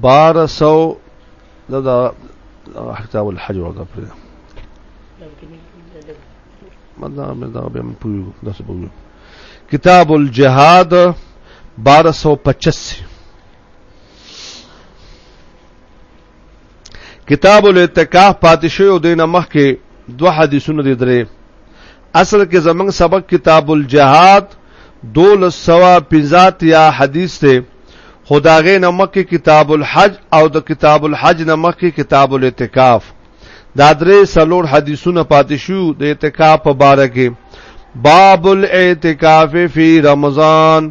بار سو دا دا کتاب الحج ورته پرې مدا مې دا به مې پوي دا څه پوي کتاب الجهاد 1285 کتاب الاعتکاف پاتې شوی او دینه مخ کې دوه حدیثونه دي درې اصل کې زمنګ سبق کتاب الجهاد دول سوا پنځات یا حدیث ته خداغه نمک کتاب الحج او د کتاب الحج نمک کتاب الاعتکاف دا درې سلور حدیثونه پاتې شو د اعتکاف په باره کې باب الاعتکاف فی رمضان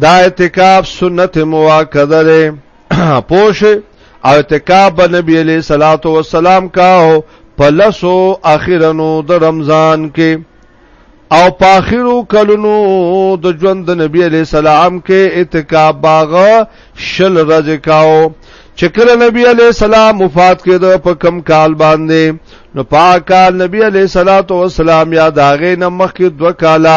دا اعتکاف سنت مواکده ده پوش او اعتکاف به نبی علیہ الصلوۃ والسلام کاو پلسو اخیرنو د رمضان کې او په اخیرو کلونو د ژوند د نبی علیہ السلام کې اعتکاف باغ شل رز کاو چې کله نبی علی السلام وفات کړه په کم کال باندې نو پاکال نبی علی صلوات و سلام یاد هغه نه مخکې دوه کالا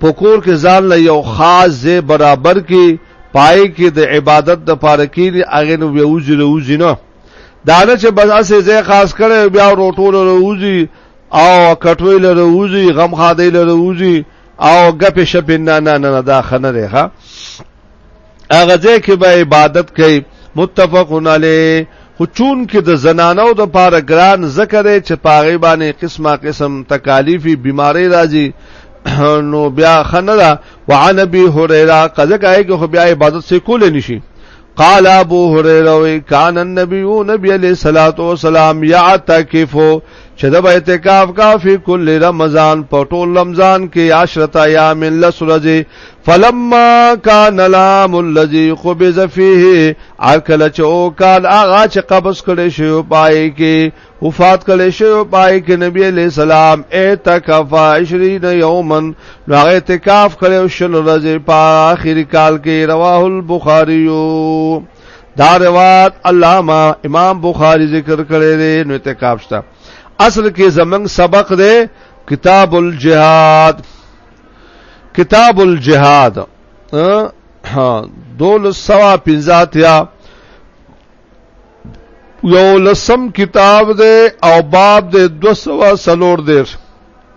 پکور کې ځان له یو خاص ځای برابر کې پای کې د عبادت د پاره کېږي هغه نو یو ځل وځي نه دا نه چې بس اسې ځای خاص کړي بیا روټول وروزي او کټوي له وروزي غم خادې له وروزي او غپې شپې نه نه نه دا خنه ده ها هغه ځای کې به عبادت کوي متفقون علی خو چون کې د زنانو د پاره ګران ذکر چې پاغي باندې قسمه قسم تکالیفي بیماری راځي نو بیا خندا وعن ابي هريره قزه کوي کې خو بیا عبادت سې کول نشي قال ابو هريره کان النبي نبي عليه الصلاه والسلام يعتكف چې د اعتکاف کا فی کل رمضان په ټول رمضان کې عشرت ایام لسرجه فلما کان العام الذي قبض فيه اکل چې او کال اغا چې قبض کړي شو پای کې وفات کړي شو پای کې نبی عليه السلام اعتکاف 20 یوما نو اعتکاف کړي شل ورځې په اخر کال کې رواه البخاری دا روایت علامه امام بخاری ذکر کړی دی نو اعتکاف شته اصل کې زمنګ سبق دی کتاب الجهاد کتاب الجهاد ها دول سوا پنځاتیا یو لسم کتاب دی او باب دی 200 سلور دیر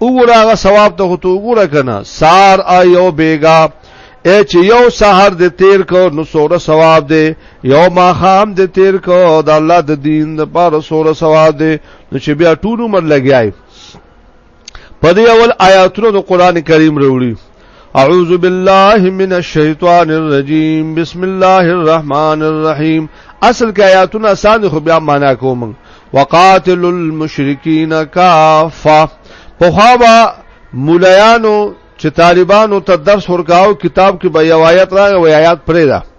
وګوره هغه ثواب ته تو وګوره کنه سار ا یو بیگا اے چې یو سحر دې تیر کو نو سوره ثواب دې یو ما خام دې تیر کو د الله د دین د پاره سوره ثواب دې نو چې بیا ټول عمر لګیای په دې اول آیاتونو د قران کریم وروړي اعوذ بالله من الشیطان الرجیم بسم الله الرحمن الرحیم اصل کې آیاتونه آسان خو بیا معنا کوم وقاتل المشرکین کافا په خوا مولایانو چې طالبانو ته درس ورکاو کتاب کې به یو آیت راغی او آیات پرې ده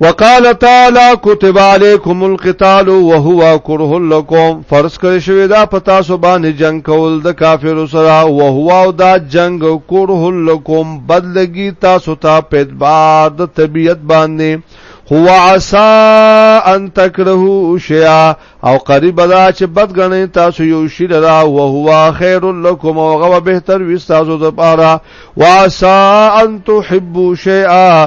وقال تعالی كتب عليكم القتال وهو كره لكم فرض کړی شوی دا پتا سو باندې جنگ کول د کافر سره وهو دا جنگ كره لكم بدلګي تاسو ته په اعتبار د طبيعت باندې هو عسا ان تکرهو شیا او قریب دا چې بد غنئ تاسو یو شی لرا او هو خیر لکم او غو بهتر وی تاسو د پاره واسا ان تحبو شیا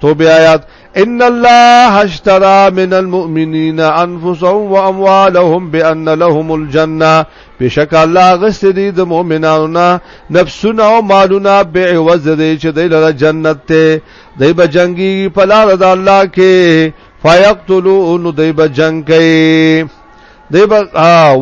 توبه آیات ان الله اشترى من المؤمنين انفسهم واموالهم بان لهم الجنه بشک الله غست دي د مؤمنانو نه نفسونه او مالونه به عوض دي چې د لره جنت ته دی به جنگي په لار د الله کې فیقتلوا نو دی به جنگ کوي دی با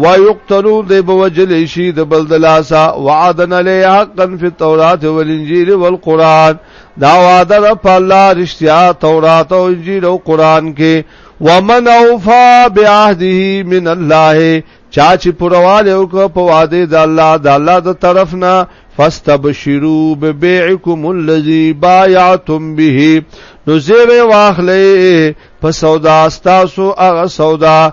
وا یقتلو دی با وجل شي د بل دلاسا وعدن علی حقا فی التوراۃ والانجیل والقران دا وعده ده په الله رښتیا تورات او انجیل او قران کې ومن اوفا بعهده من الله چا چې پرواله او په وعده د الله د الله د طرف نه فاستبشروا ببيعكم الذي بايعتم به نو زیره واخلې په سودا تاسو هغه سودا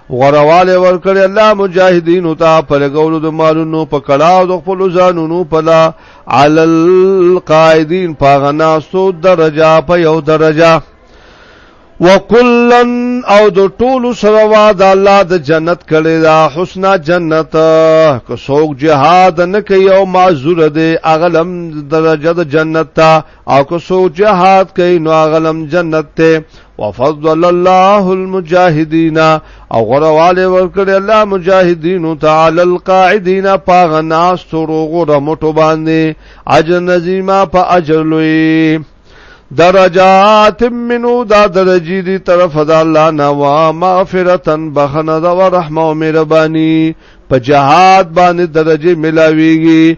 غرواله ورکړي الله مجاهدین او تا پر غولو د مالونو په کړهو د خپل ځانونو په لا علل قائدین پاغنا سو درجه په یو درجه وکلن او د ټولو سره وعده الله د جنت کړي دا حسنا جنت که څوک جهاد نه کوي او معذور دی اغلم درجه د جنت تا او که څوک جهاد کوي نو اغلم جنت ته وفضل الله المجاهدین او غرواله ورکړي الله مجاهدین تعالی القاعدین پاغ ناس تورو غره مټو باندې اجر نظیما په اجر لوی درجات منو دا درجی دی طرف دا الله نوا مغفرتن بخنه دا و رحمه و مهربانی په جهاد باندې درجه ملاویږي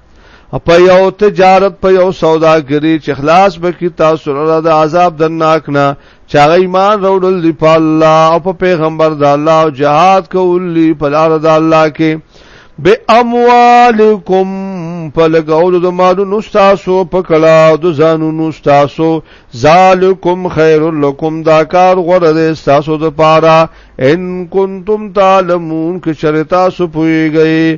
په یو تجارت په یو سوداګری چې خلاص بکی تاسو را د عذاب دناک نه چاغه ایمان وروړل دی په الله او په پیغمبر د الله او جهاد کولی په لار د الله کې به اموالکم په لګولو د مالونو تاسو په کلا د ځانونو تاسو ذالکم خیر لکم دا کار غوړه ده تاسو د پاره ان کنتم تعلمون که شر تاسو پويږئ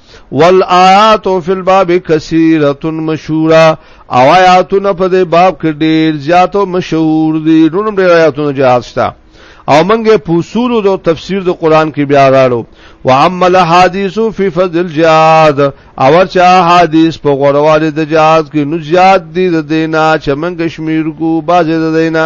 والآیات فی الباب کثیرۃ مشهورا او آیاتونه په دې باب کې ډیر زیات او مشهور دي نورم ډیر آیاتونه جهاد شته او منګه پوسولو د تفسیر د قران کې بیا راړو وعمل حدیث فی فضل جهاد او چا حدیث په غوړواله د جهاد کې نو زیات دي د دینا چې منګه شمیر کو باز د دینا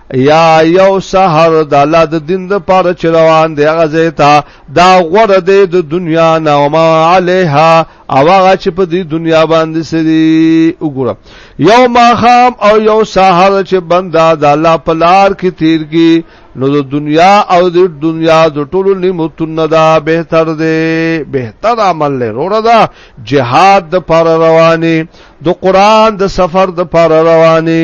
یا یو سحر د الله د دین د پاره چې روان دی هغه زیتا دا غوړه دی د دنیا نه او ما علیها او هغه چې په دې دنیا باندې سری وګوره یو ماخام او یو سحر چې بندا د الله په لار کې تیر کی نو د دنیا او د دنیا د ټولو نعمتونو دا بهتر دی بهتر عمل له روړه دا جهاد د پر رواني د قران د سفر د پر رواني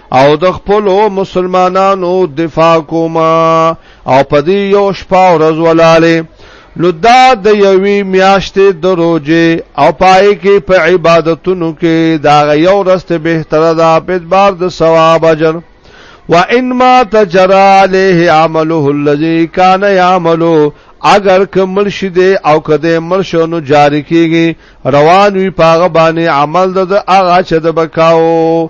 او د خپل مسلمانانو دفاع کوما او په دې یو شپه ورځ ولاله نو دا د یوې میاشتې د روزې او پای کې په عبادتونو کې دا یو ورځ ته بهتره ده په بار د ثواب اجر وان ما تجرا عليه عمله الذي كان يعمله اگر که مرشد او کده مرشونو جاری کیږي روان وی پاغه باندې عمل د هغه چې د بکاو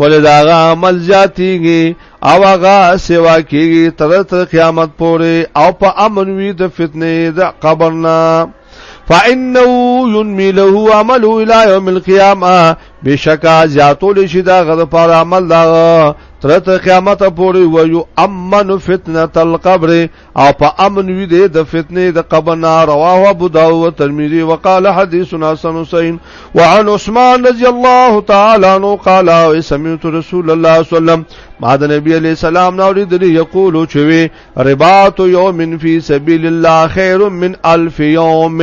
ولې دا هغه عمل زیاتیږي او هغه سیوا کیږي تر تر قیامت پورې او په امن وی د فتنې د قبرنا فانه ينمي له عمله الى يوم القيامه بشکا زیاتول شي دا غد پر عمل دا تر تر قیامت پورې ويو امن فتنه القبر او په امن وی دی د فتنه د قبنا رواه ابو داود ترمذی وقال حدیث حسن حسین وعن عثمان رضی الله تعالی عنہ قال سمعت رسول الله صلی الله علیه وسلم ما د نبی علی السلام نو لري دی یقول چوي رباط یوم فی سبیل الله خیر من الف یوم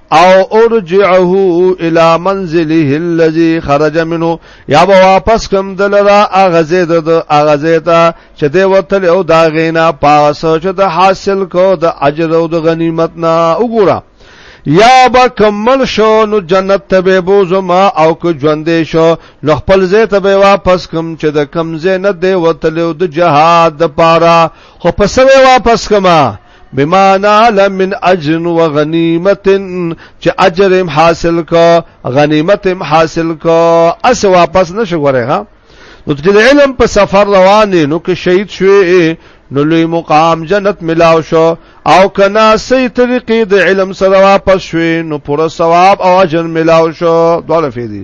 او ارجعه الى منزله الذي خرج منه یا به واپس کم دلرا اغزه د اغزه ته چې د وتل او دا غینا پاس چې د حاصل کو د اجر او د غنیمت نه وګوره یا با کمل شو نو جنت ته به بوزما او که ژوندې شو نو خپل ځای ته به واپس کم چې د کمزې نه دی وتلو د جهاد د پاره خو پسوي واپس کما بما نال من اجر و غنیمت چې اجر هم حاصل کا غنیمت هم حاصل کا اس واپس نشو غره ها نو چې علم په سفر روان نو کې شهید شوی نو لوی مقام جنت ملاو شو او کنا سي طریقې د علم سره واپس شوی نو پر ثواب او اجر ملاو شو دوله فیدی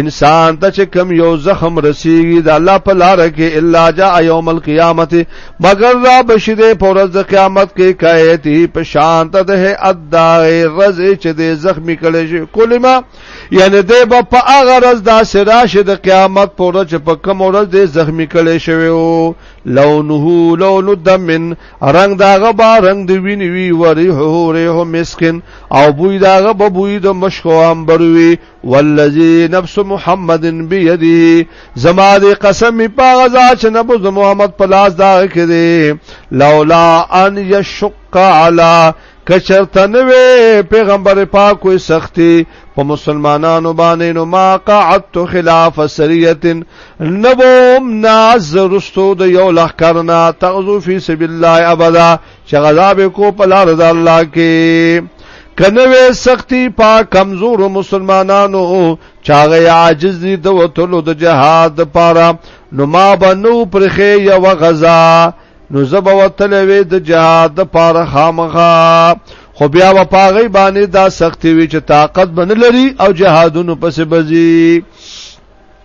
انسان ته چې کم یو زخم رسیږي د الله په لار کې الا جاء یوم القیامت مگر را بشید پورز د قیامت کې کایتی په شان ته ده ادای رز چې د زخمی کړي شي کلمه یعنی د په هغه رز دا سراش د قیامت پورز چې په کم ورځ د زخمی کړي شوی او لونه لون دمن رنگ دا غبا رنگ دی ویني وی وریحه ریحه مسکن او بوی دا غبا بوی د مشکو امبروي والذي نفس محمد بيده زما دې قسم په غزا چې نبوز محمد په لاس دا کړي لولا ان يشق على کچرته نوې پیغمبر پاک کوئی سختی په مسلمانانو باندې نو ما قعدت خلاف سریه نبوم ناز رستو د یو لخرنا تغزو فی سبیل الله ابدا چې غزا به کو په لار د الله کې کنوې سختی پا کمزور مسلمانانو چاغه عاجز دي د وتلو د جهاد لپاره نو ما بنو پرخه یو غزا نو زب وتلوي د جهاد لپاره خامخا خو بیا و پاغي باندې دا سختی وی چې طاقت بن لري او جهادونو پس بزي